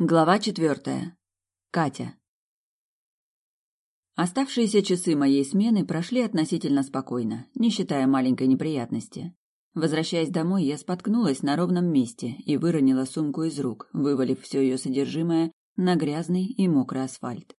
Глава четвертая. Катя. Оставшиеся часы моей смены прошли относительно спокойно, не считая маленькой неприятности. Возвращаясь домой, я споткнулась на ровном месте и выронила сумку из рук, вывалив все ее содержимое на грязный и мокрый асфальт.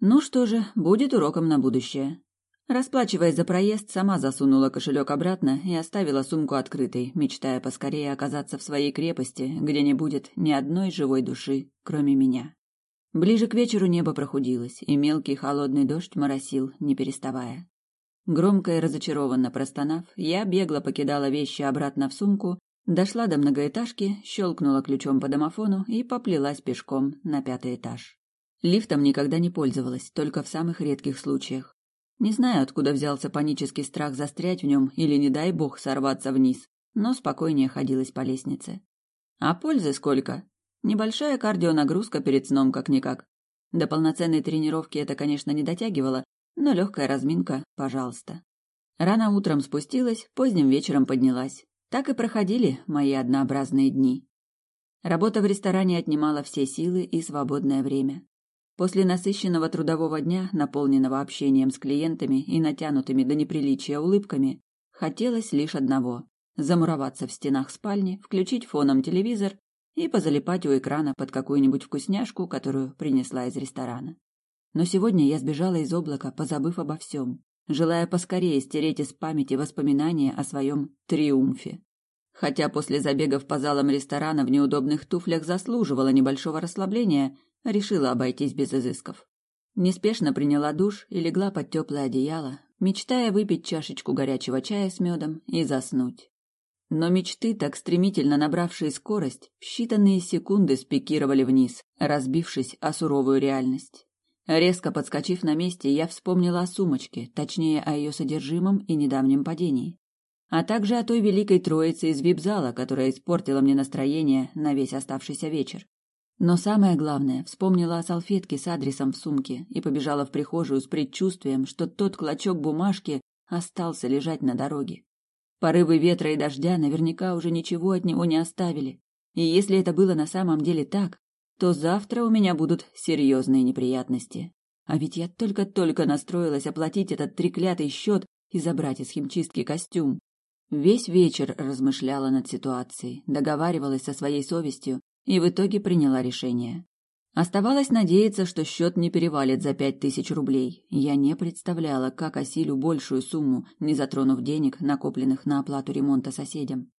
Ну что же, будет уроком на будущее. Расплачиваясь за проезд, сама засунула кошелек обратно и оставила сумку открытой, мечтая поскорее оказаться в своей крепости, где не будет ни одной живой души, кроме меня. Ближе к вечеру небо прохудилось, и мелкий холодный дождь моросил, не переставая. Громко и разочарованно простонав, я бегло покидала вещи обратно в сумку, дошла до многоэтажки, щелкнула ключом по домофону и поплелась пешком на пятый этаж. Лифтом никогда не пользовалась, только в самых редких случаях. Не знаю, откуда взялся панический страх застрять в нем или, не дай бог, сорваться вниз, но спокойнее ходилась по лестнице. А пользы сколько? Небольшая кардионагрузка перед сном как-никак. До полноценной тренировки это, конечно, не дотягивало, но легкая разминка, пожалуйста. Рано утром спустилась, поздним вечером поднялась. Так и проходили мои однообразные дни. Работа в ресторане отнимала все силы и свободное время. После насыщенного трудового дня, наполненного общением с клиентами и натянутыми до неприличия улыбками, хотелось лишь одного – замуроваться в стенах спальни, включить фоном телевизор и позалипать у экрана под какую-нибудь вкусняшку, которую принесла из ресторана. Но сегодня я сбежала из облака, позабыв обо всем, желая поскорее стереть из памяти воспоминания о своем триумфе. Хотя после забегов по залам ресторана в неудобных туфлях заслуживала небольшого расслабления, решила обойтись без изысков. Неспешно приняла душ и легла под теплое одеяло, мечтая выпить чашечку горячего чая с медом и заснуть. Но мечты, так стремительно набравшие скорость, в считанные секунды спикировали вниз, разбившись о суровую реальность. Резко подскочив на месте, я вспомнила о сумочке, точнее о ее содержимом и недавнем падении. А также о той великой троице из вип-зала, которая испортила мне настроение на весь оставшийся вечер. Но самое главное, вспомнила о салфетке с адресом в сумке и побежала в прихожую с предчувствием, что тот клочок бумажки остался лежать на дороге. Порывы ветра и дождя наверняка уже ничего от него не оставили. И если это было на самом деле так, то завтра у меня будут серьезные неприятности. А ведь я только-только настроилась оплатить этот треклятый счет и забрать из химчистки костюм. Весь вечер размышляла над ситуацией, договаривалась со своей совестью и в итоге приняла решение. Оставалось надеяться, что счет не перевалит за пять тысяч рублей. Я не представляла, как осилю большую сумму, не затронув денег, накопленных на оплату ремонта соседям.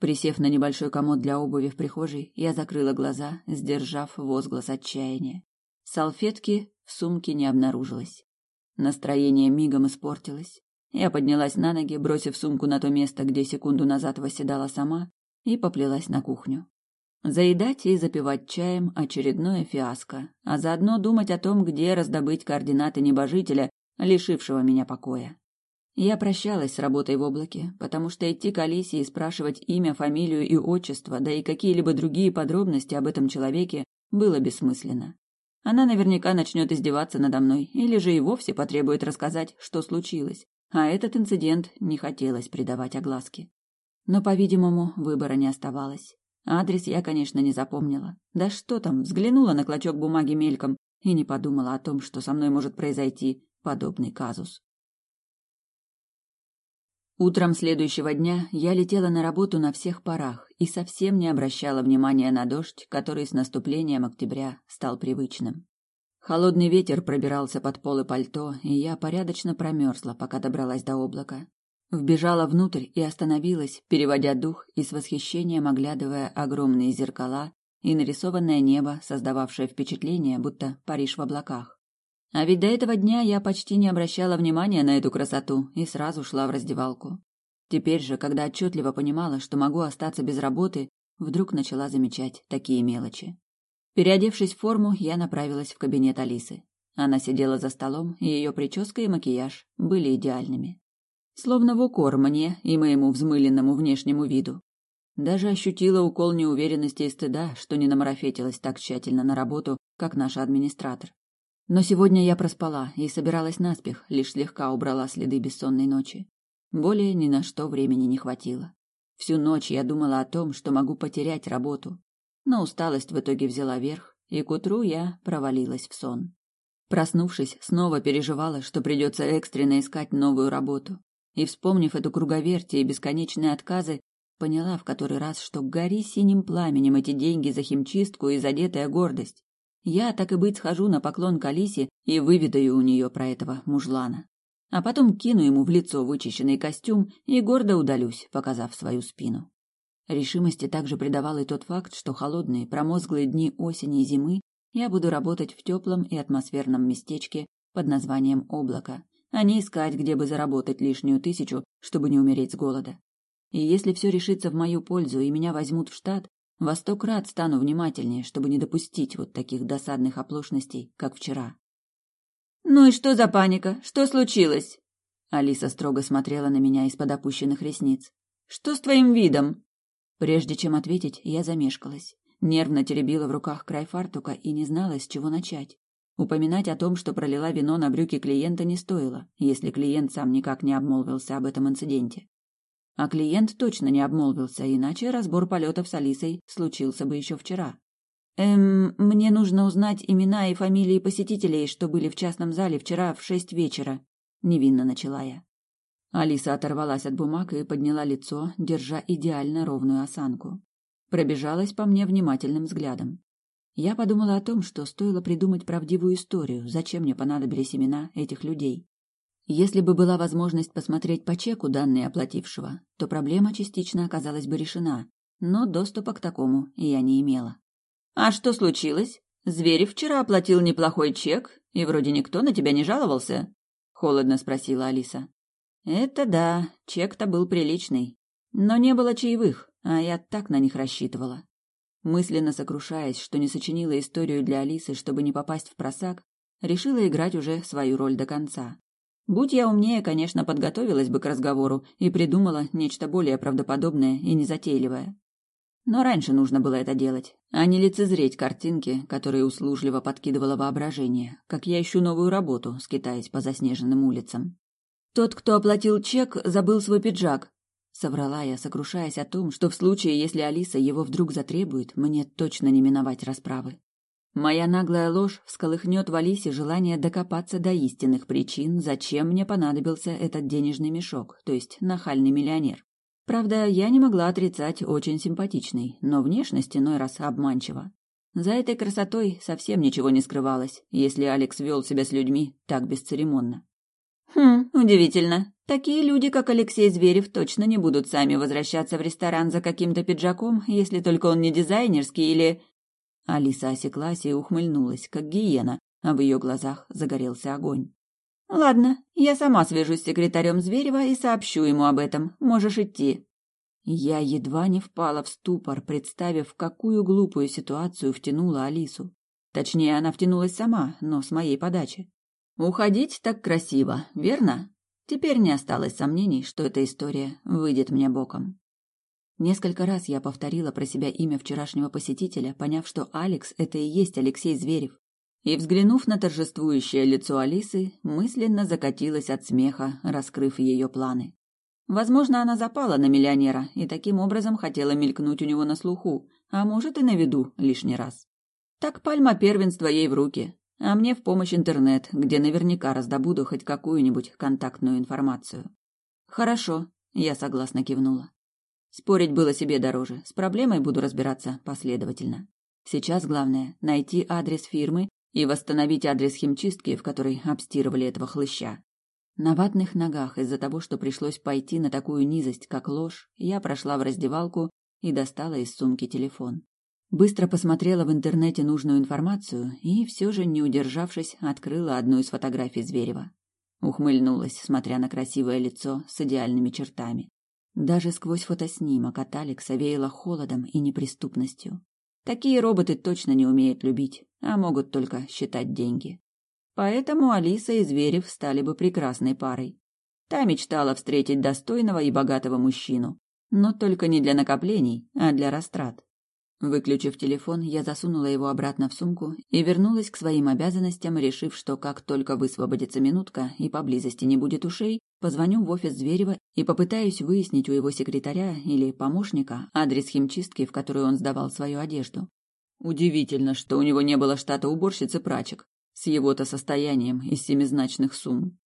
Присев на небольшой комод для обуви в прихожей, я закрыла глаза, сдержав возглас отчаяния. Салфетки в сумке не обнаружилось. Настроение мигом испортилось. Я поднялась на ноги, бросив сумку на то место, где секунду назад восседала сама, и поплелась на кухню. Заедать и запивать чаем очередное фиаско, а заодно думать о том, где раздобыть координаты небожителя, лишившего меня покоя. Я прощалась с работой в облаке, потому что идти к Алисе и спрашивать имя, фамилию и отчество, да и какие-либо другие подробности об этом человеке, было бессмысленно. Она наверняка начнет издеваться надо мной, или же и вовсе потребует рассказать, что случилось, а этот инцидент не хотелось придавать огласке. Но, по-видимому, выбора не оставалось. Адрес я, конечно, не запомнила. Да что там, взглянула на клочок бумаги мельком и не подумала о том, что со мной может произойти подобный казус. Утром следующего дня я летела на работу на всех парах и совсем не обращала внимания на дождь, который с наступлением октября стал привычным. Холодный ветер пробирался под полы пальто, и я порядочно промерзла, пока добралась до облака. Вбежала внутрь и остановилась, переводя дух и с восхищением оглядывая огромные зеркала и нарисованное небо, создававшее впечатление, будто Париж в облаках. А ведь до этого дня я почти не обращала внимания на эту красоту и сразу шла в раздевалку. Теперь же, когда отчетливо понимала, что могу остаться без работы, вдруг начала замечать такие мелочи. Переодевшись в форму, я направилась в кабинет Алисы. Она сидела за столом, и ее прическа и макияж были идеальными словно в укор мне и моему взмыленному внешнему виду. Даже ощутила укол неуверенности и стыда, что не намарафетилась так тщательно на работу, как наш администратор. Но сегодня я проспала и собиралась наспех, лишь слегка убрала следы бессонной ночи. Более ни на что времени не хватило. Всю ночь я думала о том, что могу потерять работу. Но усталость в итоге взяла верх, и к утру я провалилась в сон. Проснувшись, снова переживала, что придется экстренно искать новую работу. И, вспомнив эту круговерть и бесконечные отказы, поняла в который раз, что гори синим пламенем эти деньги за химчистку и задетая гордость. Я, так и быть, схожу на поклон к Алисе и выведаю у нее про этого мужлана. А потом кину ему в лицо вычищенный костюм и гордо удалюсь, показав свою спину. Решимости также придавал и тот факт, что холодные, промозглые дни осени и зимы я буду работать в теплом и атмосферном местечке под названием «Облако», а не искать, где бы заработать лишнюю тысячу, чтобы не умереть с голода. И если все решится в мою пользу и меня возьмут в штат, во сто крат стану внимательнее, чтобы не допустить вот таких досадных оплошностей, как вчера. «Ну и что за паника? Что случилось?» Алиса строго смотрела на меня из-под опущенных ресниц. «Что с твоим видом?» Прежде чем ответить, я замешкалась. Нервно теребила в руках край фартука и не знала, с чего начать. Упоминать о том, что пролила вино на брюки клиента, не стоило, если клиент сам никак не обмолвился об этом инциденте. А клиент точно не обмолвился, иначе разбор полетов с Алисой случился бы еще вчера. «Эм, мне нужно узнать имена и фамилии посетителей, что были в частном зале вчера в шесть вечера», — невинно начала я. Алиса оторвалась от бумаг и подняла лицо, держа идеально ровную осанку пробежалась по мне внимательным взглядом. Я подумала о том, что стоило придумать правдивую историю, зачем мне понадобились имена этих людей. Если бы была возможность посмотреть по чеку данные оплатившего, то проблема частично оказалась бы решена, но доступа к такому я не имела. «А что случилось? Зверев вчера оплатил неплохой чек, и вроде никто на тебя не жаловался?» — холодно спросила Алиса. «Это да, чек-то был приличный, но не было чаевых, а я так на них рассчитывала. Мысленно сокрушаясь, что не сочинила историю для Алисы, чтобы не попасть в просак, решила играть уже свою роль до конца. Будь я умнее, конечно, подготовилась бы к разговору и придумала нечто более правдоподобное и незатейливое. Но раньше нужно было это делать, а не лицезреть картинки, которые услужливо подкидывало воображение, как я ищу новую работу, скитаясь по заснеженным улицам. Тот, кто оплатил чек, забыл свой пиджак, Соврала я, сокрушаясь о том, что в случае, если Алиса его вдруг затребует, мне точно не миновать расправы. Моя наглая ложь всколыхнет в Алисе желание докопаться до истинных причин, зачем мне понадобился этот денежный мешок, то есть нахальный миллионер. Правда, я не могла отрицать очень симпатичный, но внешность иной раз обманчива. За этой красотой совсем ничего не скрывалось, если Алекс вел себя с людьми так бесцеремонно. Хм, удивительно. Такие люди, как Алексей Зверев, точно не будут сами возвращаться в ресторан за каким-то пиджаком, если только он не дизайнерский или... Алиса осеклась и ухмыльнулась, как гиена, а в ее глазах загорелся огонь. «Ладно, я сама свяжусь с секретарем Зверева и сообщу ему об этом. Можешь идти». Я едва не впала в ступор, представив, какую глупую ситуацию втянула Алису. Точнее, она втянулась сама, но с моей подачи. Уходить так красиво, верно? Теперь не осталось сомнений, что эта история выйдет мне боком. Несколько раз я повторила про себя имя вчерашнего посетителя, поняв, что Алекс — это и есть Алексей Зверев. И, взглянув на торжествующее лицо Алисы, мысленно закатилась от смеха, раскрыв ее планы. Возможно, она запала на миллионера и таким образом хотела мелькнуть у него на слуху, а может и на виду лишний раз. Так пальма первенства ей в руки, а мне в помощь интернет, где наверняка раздобуду хоть какую-нибудь контактную информацию. Хорошо, я согласно кивнула. Спорить было себе дороже, с проблемой буду разбираться последовательно. Сейчас главное — найти адрес фирмы и восстановить адрес химчистки, в которой обстирывали этого хлыща. На ватных ногах из-за того, что пришлось пойти на такую низость, как ложь, я прошла в раздевалку и достала из сумки телефон. Быстро посмотрела в интернете нужную информацию и, все же не удержавшись, открыла одну из фотографий Зверева. Ухмыльнулась, смотря на красивое лицо с идеальными чертами. Даже сквозь фотоснимок от Алекса веяло холодом и неприступностью. Такие роботы точно не умеют любить, а могут только считать деньги. Поэтому Алиса и Зверев стали бы прекрасной парой. Та мечтала встретить достойного и богатого мужчину, но только не для накоплений, а для растрат. Выключив телефон, я засунула его обратно в сумку и вернулась к своим обязанностям, решив, что как только высвободится минутка и поблизости не будет ушей, позвоню в офис Зверева и попытаюсь выяснить у его секретаря или помощника адрес химчистки, в которую он сдавал свою одежду. Удивительно, что у него не было штата уборщицы прачек с его-то состоянием из семизначных сумм.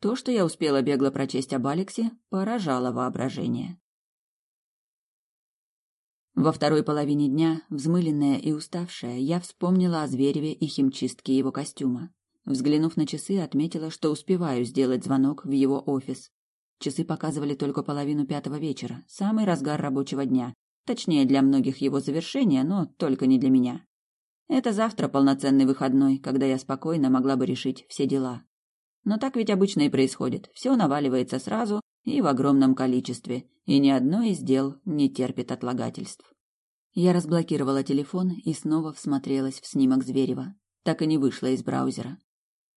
То, что я успела бегло прочесть об Алексе, поражало воображение. Во второй половине дня, взмыленная и уставшая, я вспомнила о Звереве и химчистке его костюма. Взглянув на часы, отметила, что успеваю сделать звонок в его офис. Часы показывали только половину пятого вечера, самый разгар рабочего дня. Точнее, для многих его завершения, но только не для меня. Это завтра полноценный выходной, когда я спокойно могла бы решить все дела. Но так ведь обычно и происходит. Все наваливается сразу и в огромном количестве, и ни одно из дел не терпит отлагательств. Я разблокировала телефон и снова всмотрелась в снимок Зверева. Так и не вышла из браузера.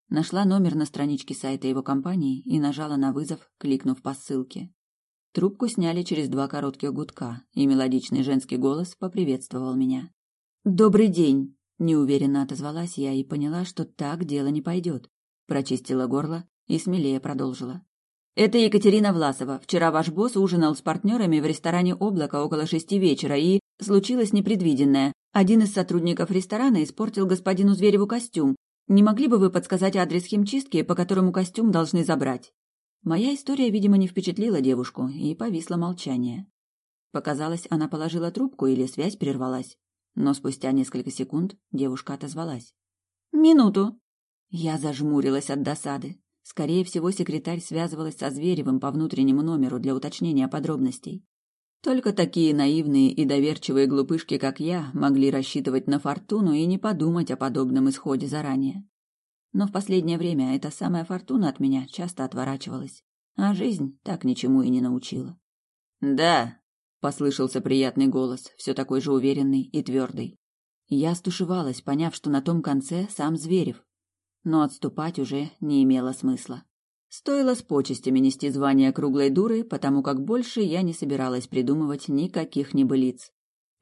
Нашла номер на страничке сайта его компании и нажала на вызов, кликнув по ссылке. Трубку сняли через два коротких гудка, и мелодичный женский голос поприветствовал меня. «Добрый день!» Неуверенно отозвалась я и поняла, что так дело не пойдет. Прочистила горло и смелее продолжила. Это Екатерина Власова. Вчера ваш босс ужинал с партнерами в ресторане «Облако» около шести вечера, и случилось непредвиденное. Один из сотрудников ресторана испортил господину Звереву костюм. Не могли бы вы подсказать адрес химчистки, по которому костюм должны забрать? Моя история, видимо, не впечатлила девушку, и повисло молчание. Показалось, она положила трубку или связь прервалась. Но спустя несколько секунд девушка отозвалась. «Минуту!» Я зажмурилась от досады. Скорее всего, секретарь связывалась со Зверевым по внутреннему номеру для уточнения подробностей. Только такие наивные и доверчивые глупышки, как я, могли рассчитывать на фортуну и не подумать о подобном исходе заранее. Но в последнее время эта самая фортуна от меня часто отворачивалась, а жизнь так ничему и не научила. «Да», Послышался приятный голос, все такой же уверенный и твердый. Я стушевалась, поняв, что на том конце сам Зверев. Но отступать уже не имело смысла. Стоило с почестями нести звание круглой дуры, потому как больше я не собиралась придумывать никаких небылиц.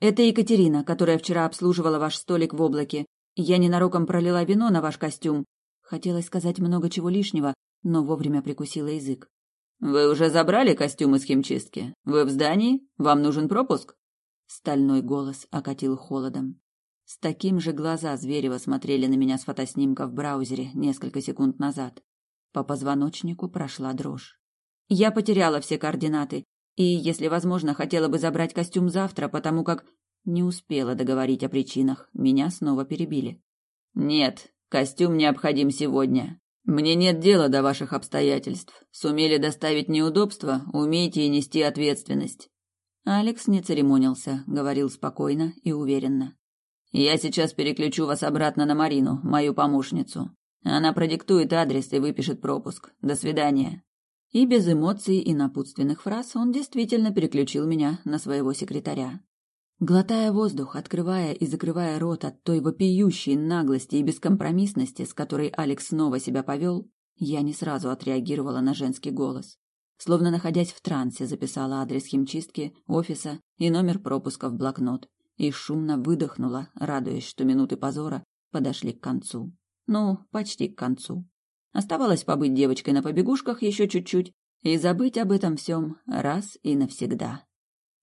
«Это Екатерина, которая вчера обслуживала ваш столик в облаке. Я ненароком пролила вино на ваш костюм». Хотелось сказать много чего лишнего, но вовремя прикусила язык. «Вы уже забрали костюм из химчистки? Вы в здании? Вам нужен пропуск?» Стальной голос окатил холодом. С таким же глаза Зверева смотрели на меня с фотоснимка в браузере несколько секунд назад. По позвоночнику прошла дрожь. Я потеряла все координаты и, если возможно, хотела бы забрать костюм завтра, потому как не успела договорить о причинах. Меня снова перебили. Нет, костюм необходим сегодня. Мне нет дела до ваших обстоятельств. Сумели доставить неудобства, умейте и нести ответственность. Алекс не церемонился, говорил спокойно и уверенно. Я сейчас переключу вас обратно на Марину, мою помощницу. Она продиктует адрес и выпишет пропуск. До свидания. И без эмоций и напутственных фраз он действительно переключил меня на своего секретаря. Глотая воздух, открывая и закрывая рот от той вопиющей наглости и бескомпромиссности, с которой Алекс снова себя повел, я не сразу отреагировала на женский голос. Словно находясь в трансе, записала адрес химчистки, офиса и номер пропуска в блокнот. И шумно выдохнула, радуясь, что минуты позора подошли к концу. Ну, почти к концу. Оставалось побыть девочкой на побегушках еще чуть-чуть и забыть об этом всем раз и навсегда.